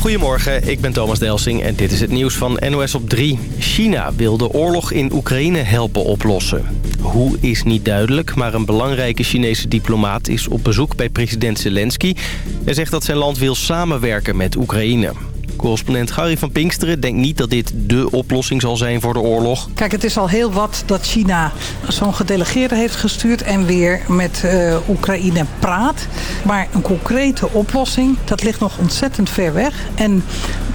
Goedemorgen, ik ben Thomas Delsing en dit is het nieuws van NOS op 3. China wil de oorlog in Oekraïne helpen oplossen. Hoe is niet duidelijk, maar een belangrijke Chinese diplomaat is op bezoek bij president Zelensky... en zegt dat zijn land wil samenwerken met Oekraïne. Correspondent Gary van Pinksteren denkt niet dat dit dé oplossing zal zijn voor de oorlog. Kijk, het is al heel wat dat China zo'n gedelegeerde heeft gestuurd... en weer met uh, Oekraïne praat. Maar een concrete oplossing, dat ligt nog ontzettend ver weg. En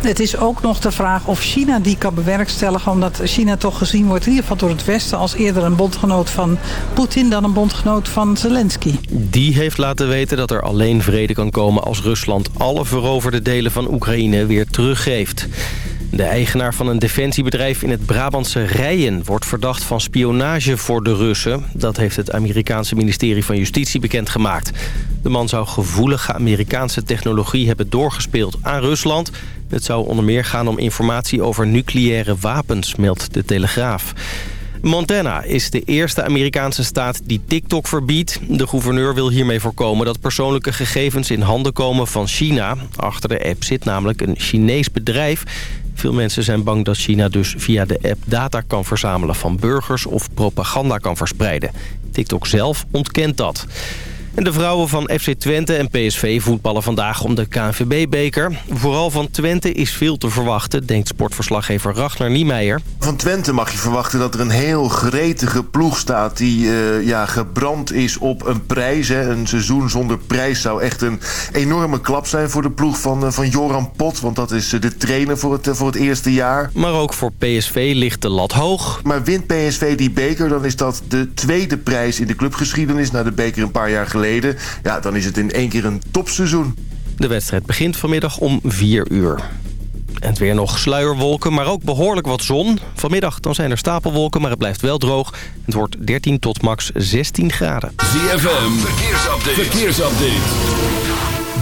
het is ook nog de vraag of China die kan bewerkstelligen... omdat China toch gezien wordt, in ieder geval door het Westen... als eerder een bondgenoot van Poetin dan een bondgenoot van Zelensky. Die heeft laten weten dat er alleen vrede kan komen... als Rusland alle veroverde delen van Oekraïne weer teruggeeft. De eigenaar van een defensiebedrijf in het Brabantse Rijen... wordt verdacht van spionage voor de Russen. Dat heeft het Amerikaanse ministerie van Justitie bekendgemaakt. De man zou gevoelige Amerikaanse technologie hebben doorgespeeld aan Rusland. Het zou onder meer gaan om informatie over nucleaire wapens, meldt de Telegraaf. Montana is de eerste Amerikaanse staat die TikTok verbiedt. De gouverneur wil hiermee voorkomen dat persoonlijke gegevens in handen komen van China. Achter de app zit namelijk een Chinees bedrijf. Veel mensen zijn bang dat China dus via de app data kan verzamelen van burgers of propaganda kan verspreiden. TikTok zelf ontkent dat. En de vrouwen van FC Twente en PSV voetballen vandaag om de KNVB-beker. Vooral van Twente is veel te verwachten, denkt sportverslaggever Ragnar Niemeyer. Van Twente mag je verwachten dat er een heel gretige ploeg staat... die uh, ja, gebrand is op een prijs. Hè. Een seizoen zonder prijs zou echt een enorme klap zijn voor de ploeg van, uh, van Joran Pot. Want dat is uh, de trainer voor het, voor het eerste jaar. Maar ook voor PSV ligt de lat hoog. Maar wint PSV die beker, dan is dat de tweede prijs in de clubgeschiedenis... na de beker een paar jaar geleden ja, dan is het in één keer een topseizoen. De wedstrijd begint vanmiddag om 4 uur. En het weer nog sluierwolken, maar ook behoorlijk wat zon. Vanmiddag dan zijn er stapelwolken, maar het blijft wel droog. Het wordt 13 tot max 16 graden. ZFM, verkeersupdate. verkeersupdate.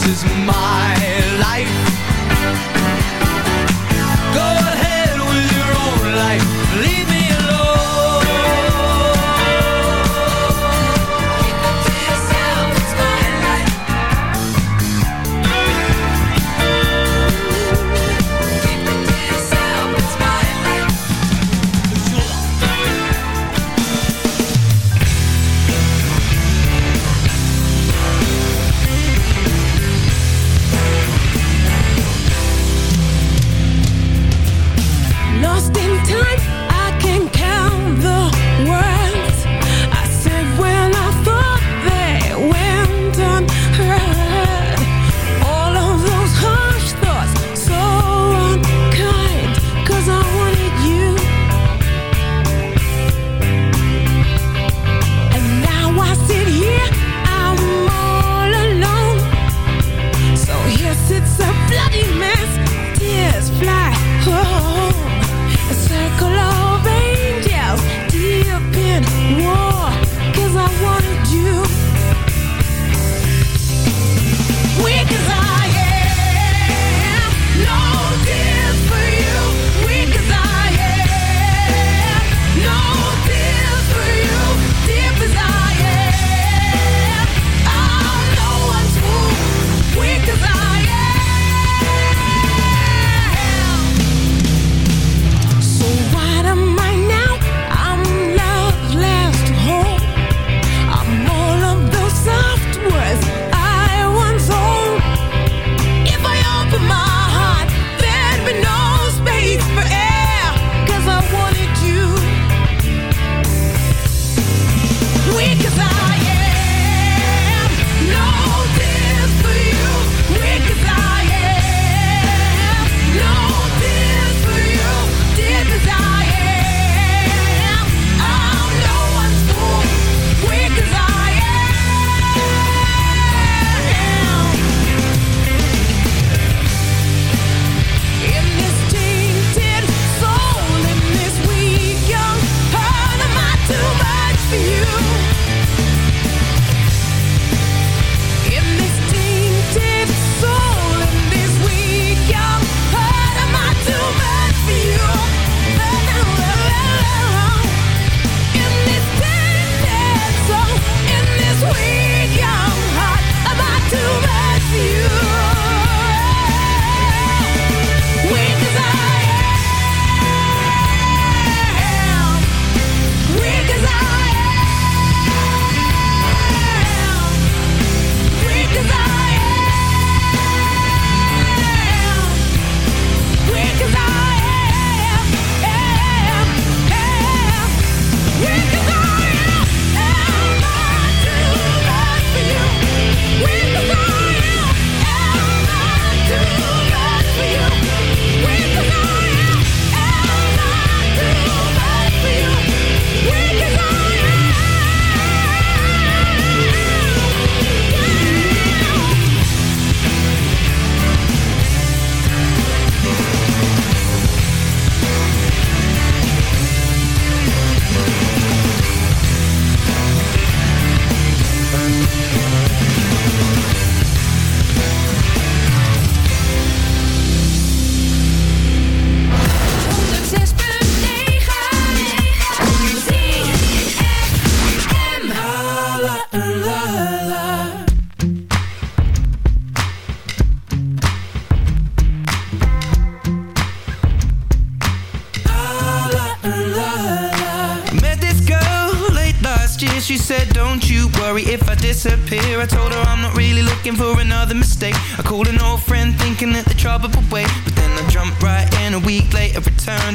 This is me.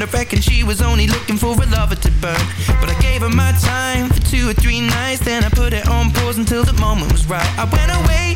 I reckon she was only looking for a lover to burn. But I gave her my time for two or three nights Then I put it on pause until the moment was right. I went away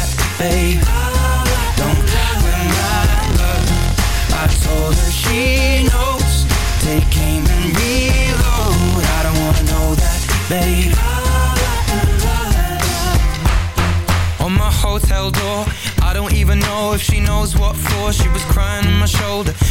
babe. Don't win my love I told her she knows. Take aim and reload. I don't wanna know that, babe. On my hotel door I don't even know if she knows what for. She was crying on my shoulder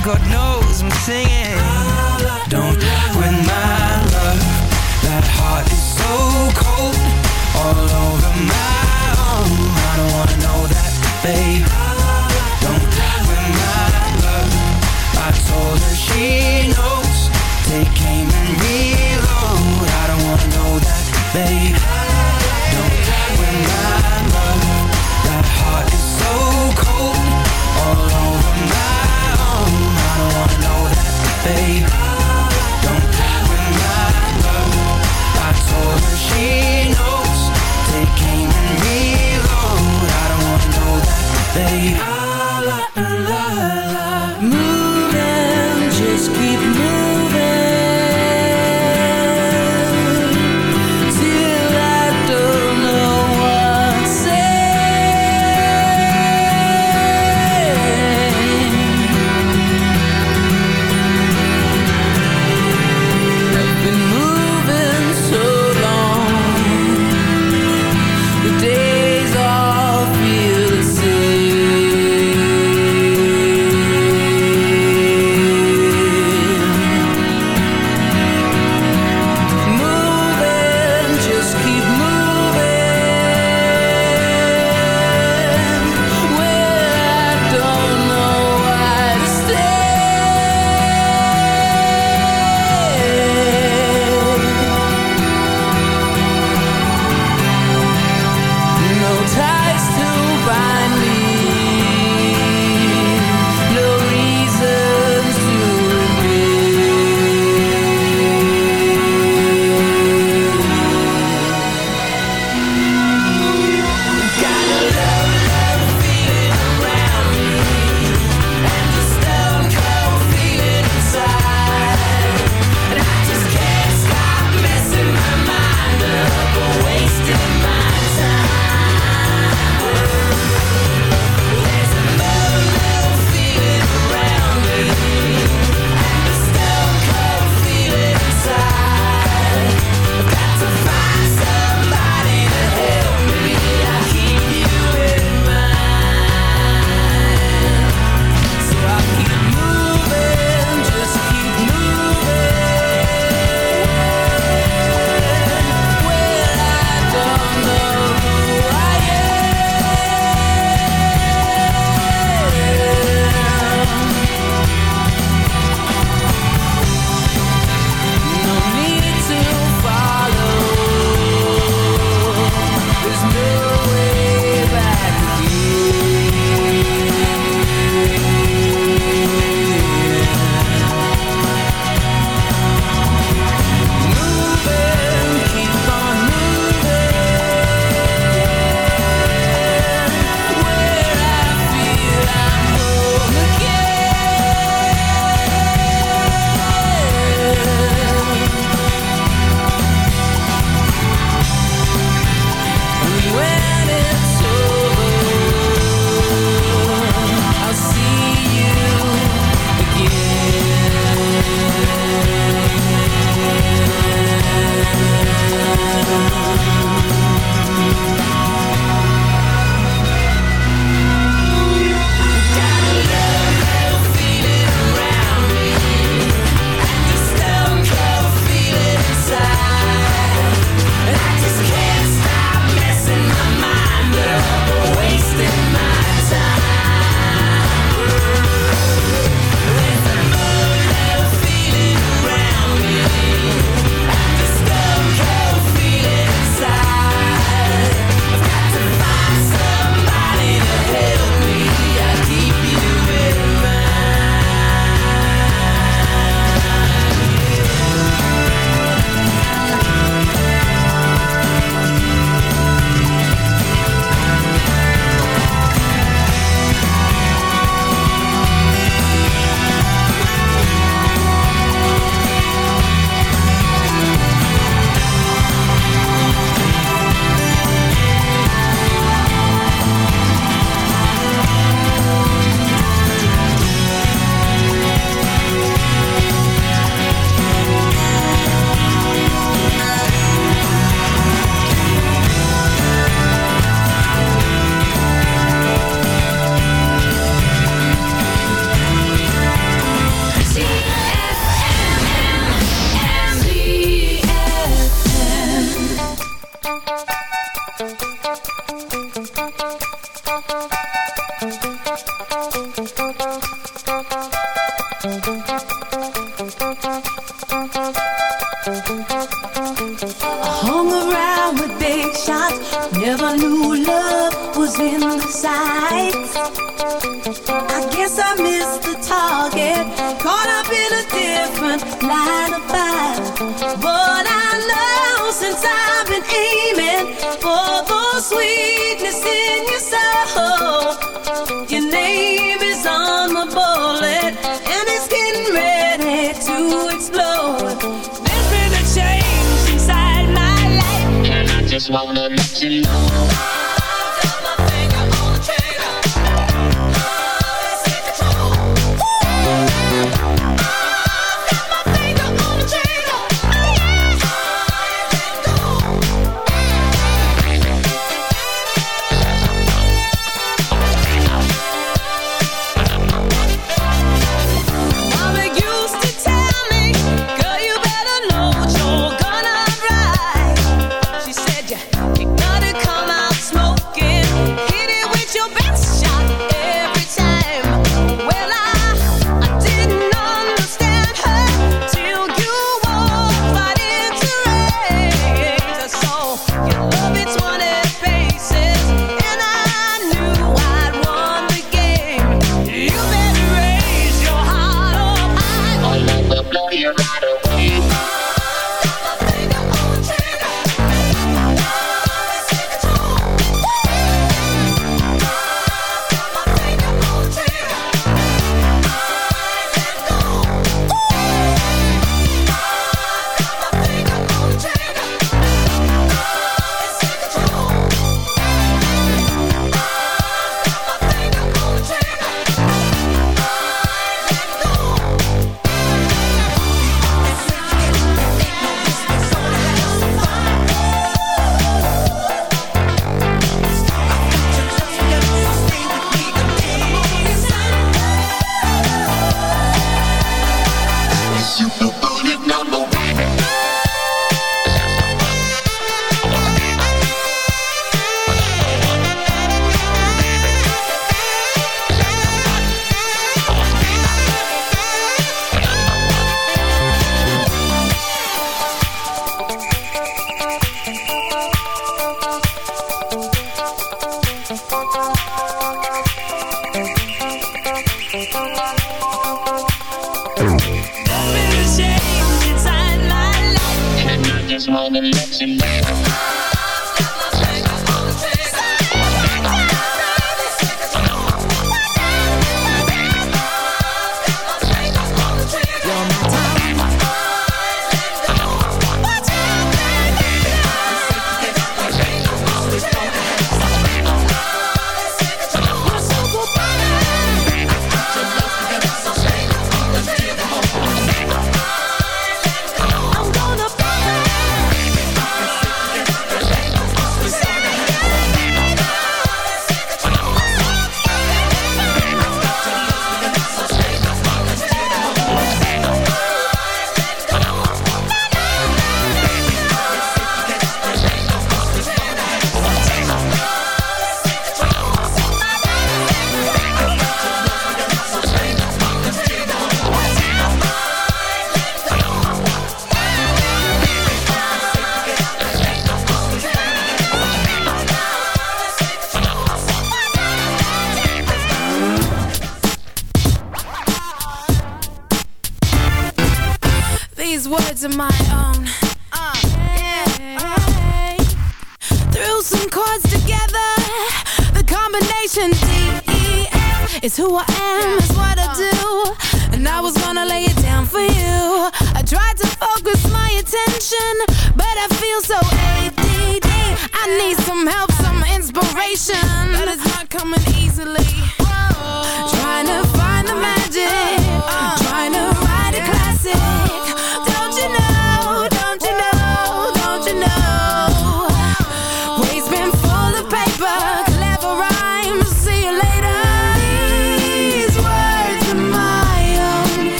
God knows I'm singing. Don't win my love. That heart is so cold All over my own. I don't wanna know that, babe. Don't win my love. I told her she knows. Take aim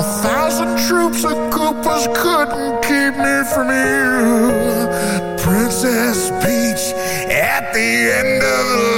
A thousand troops of Koopas couldn't keep me from you. Princess Peach at the end of the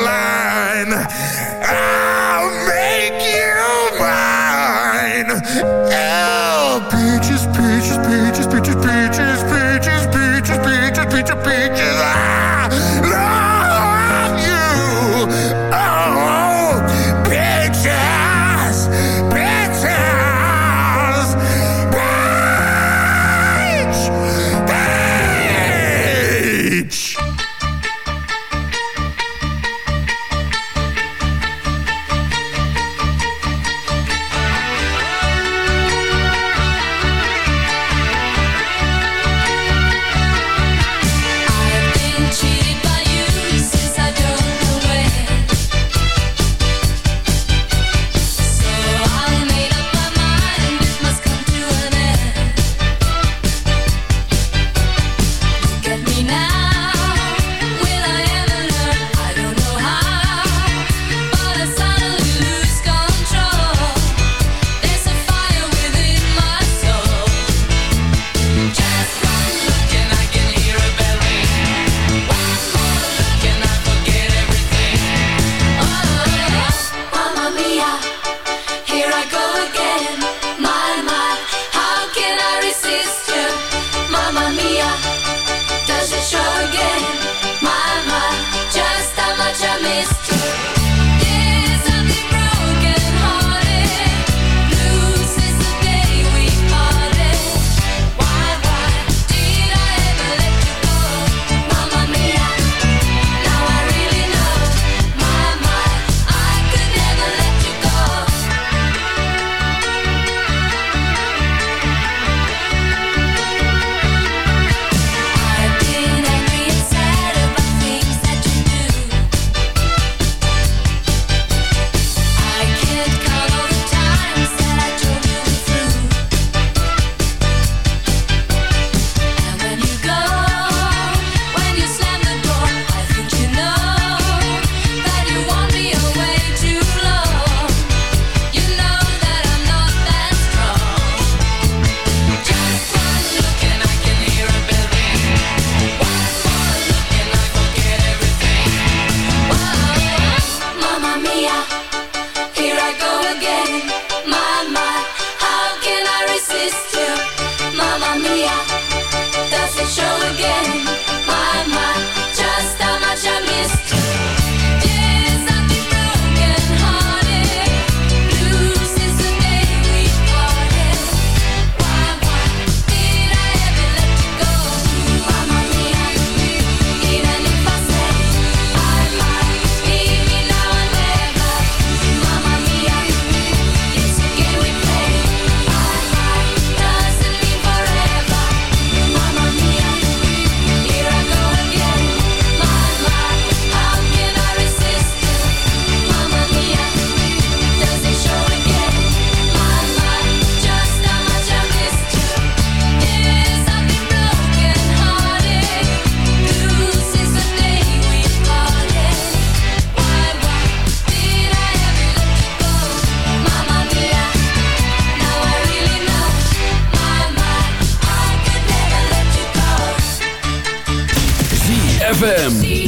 ZFM.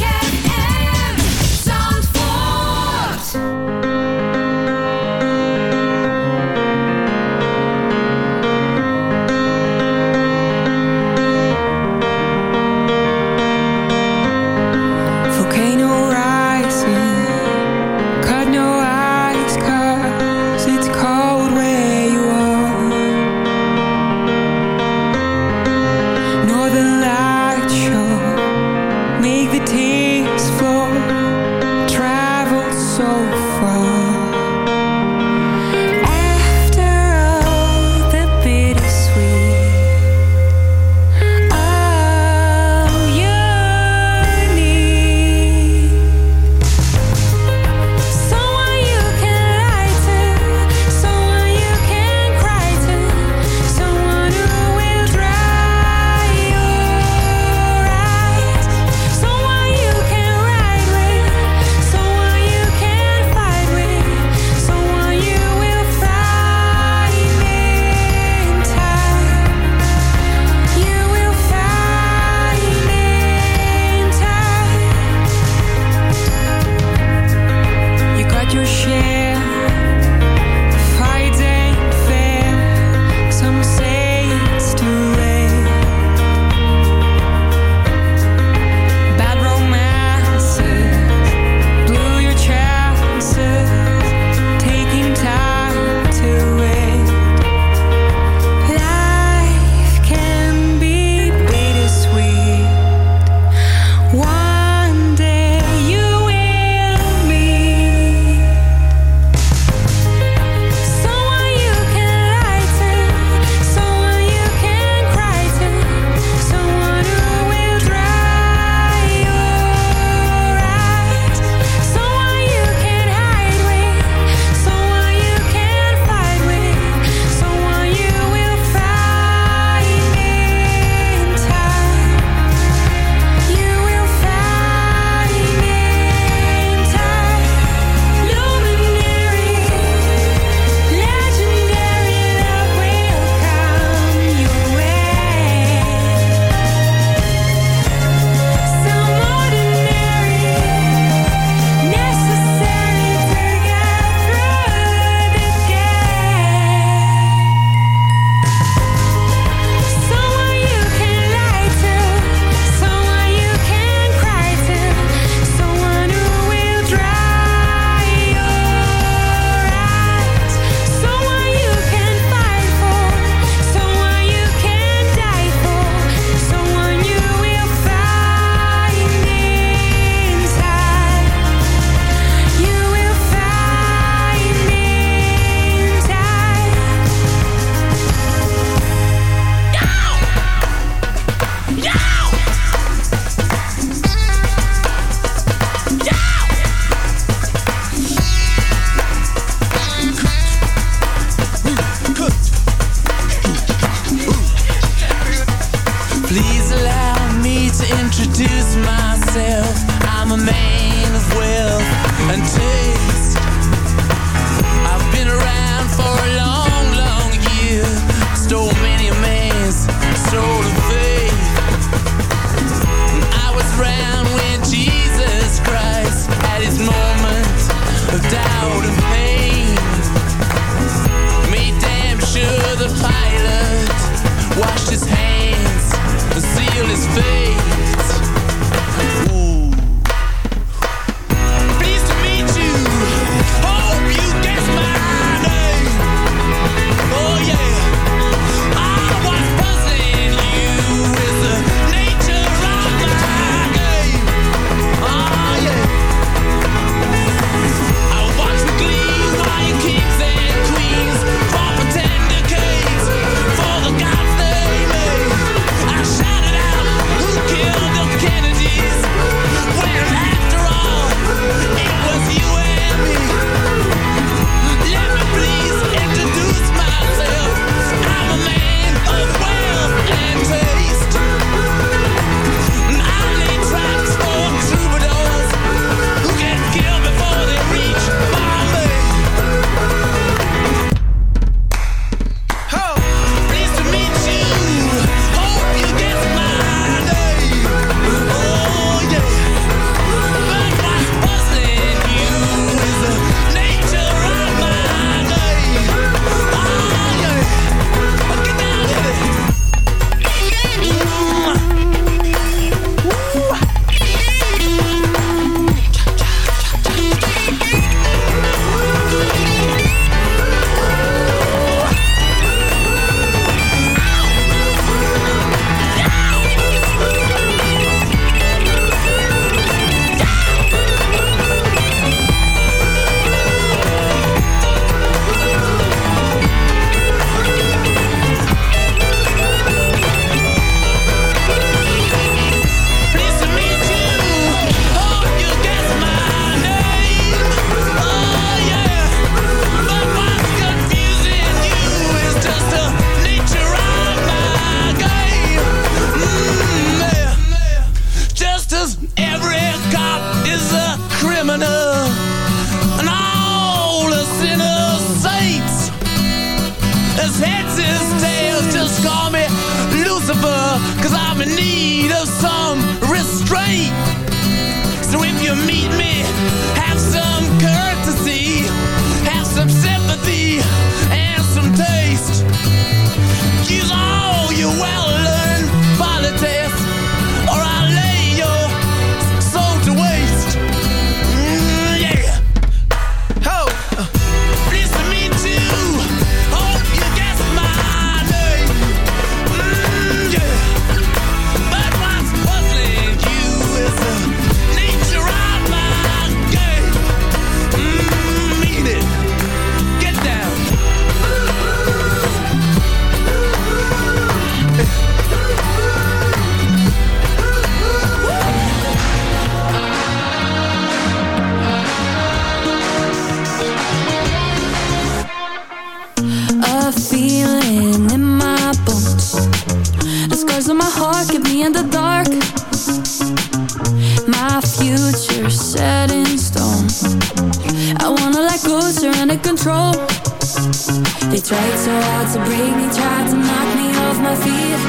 tried to break me, tried to knock me off my feet.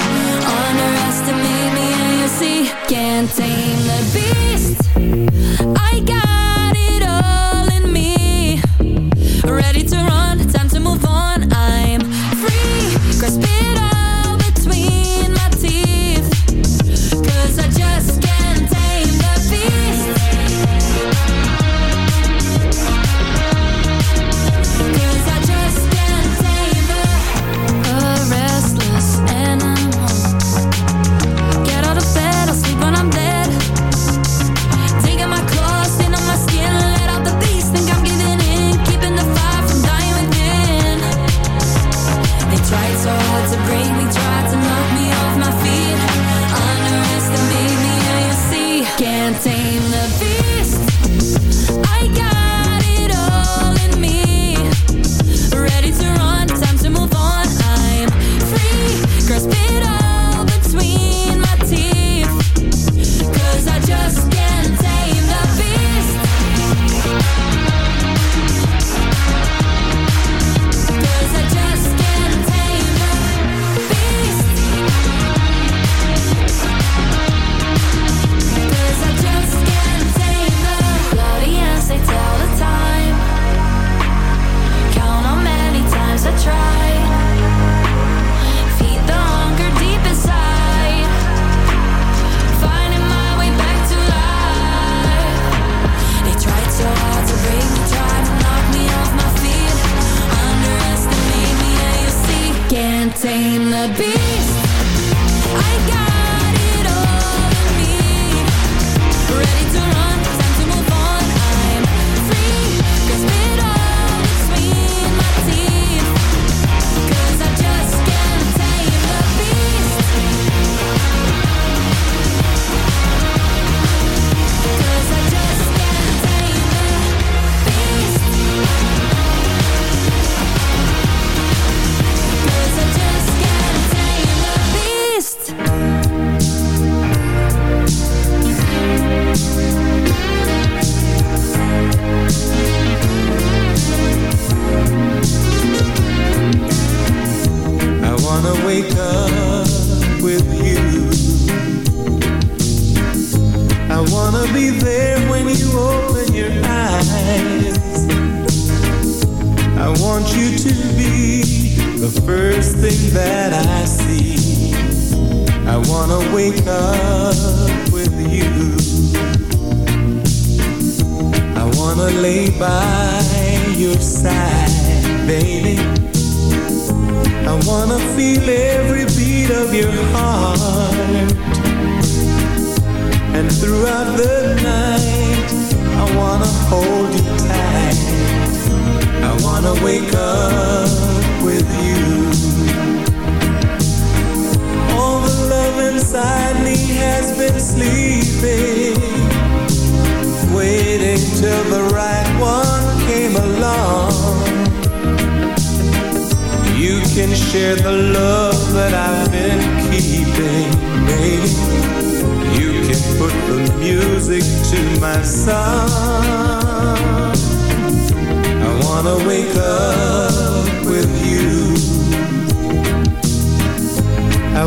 Underestimate me and you see. Can't tame the beast. I got it all in me. Ready to run.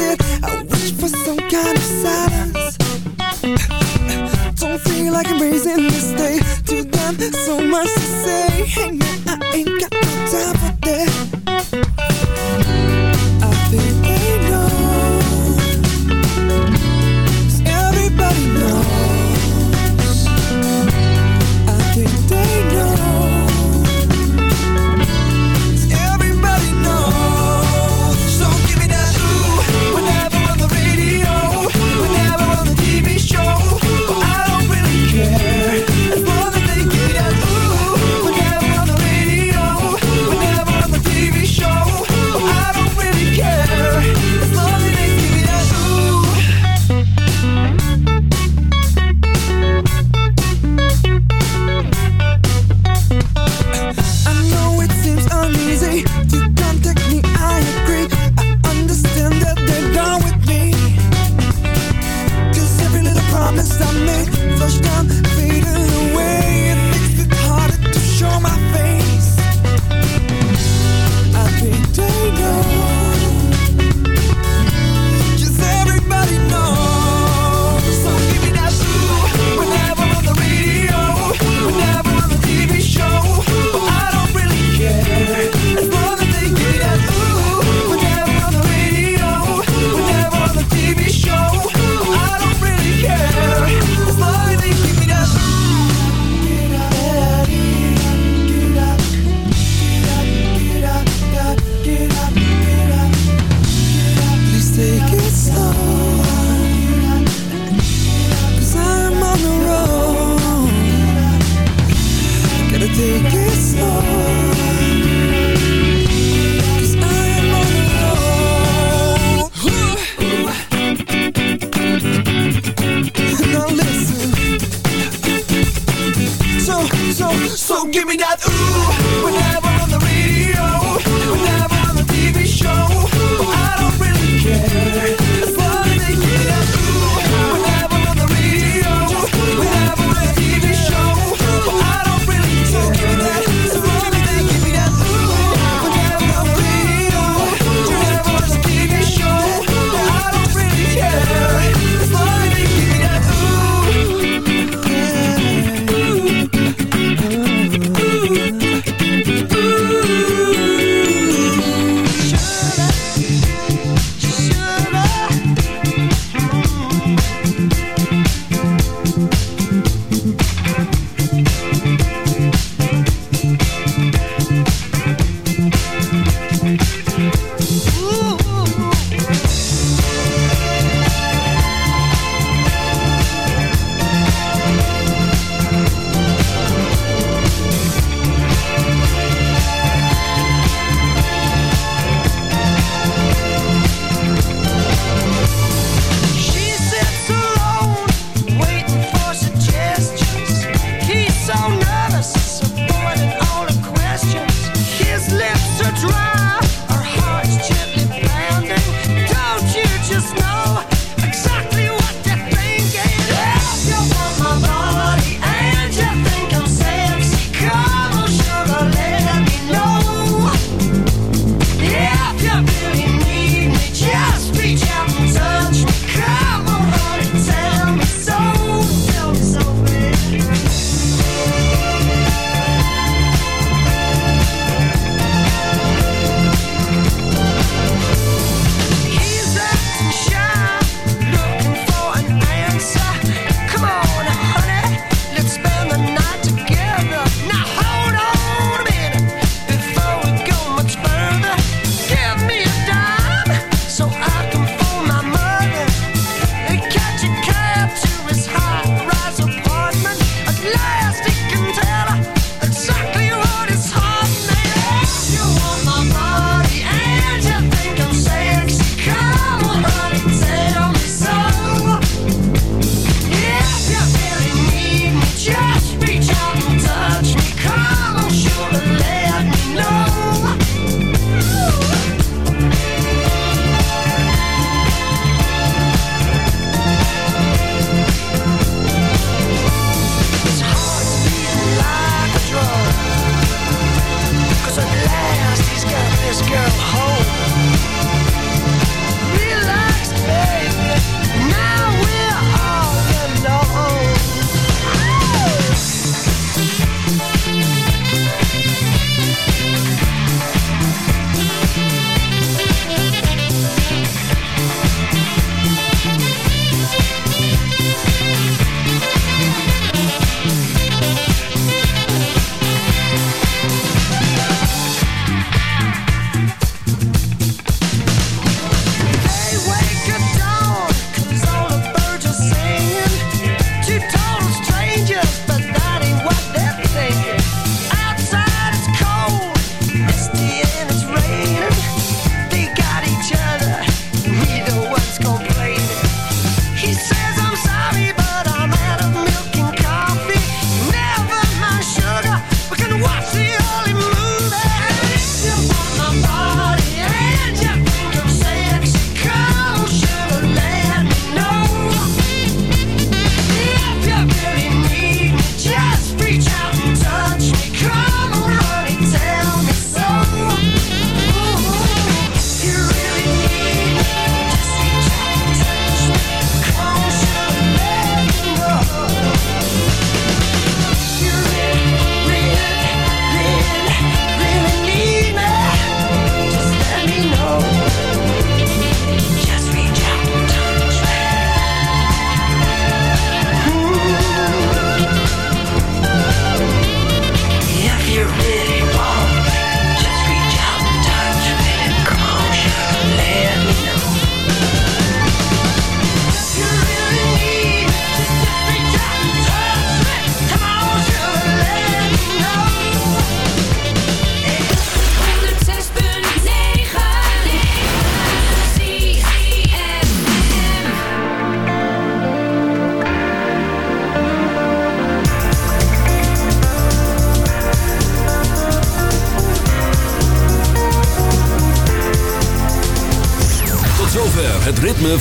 bit I wish for some kind of silence. Don't feel like I'm raising this day. Too damn so much to say. Hey man, I ain't got no time for that.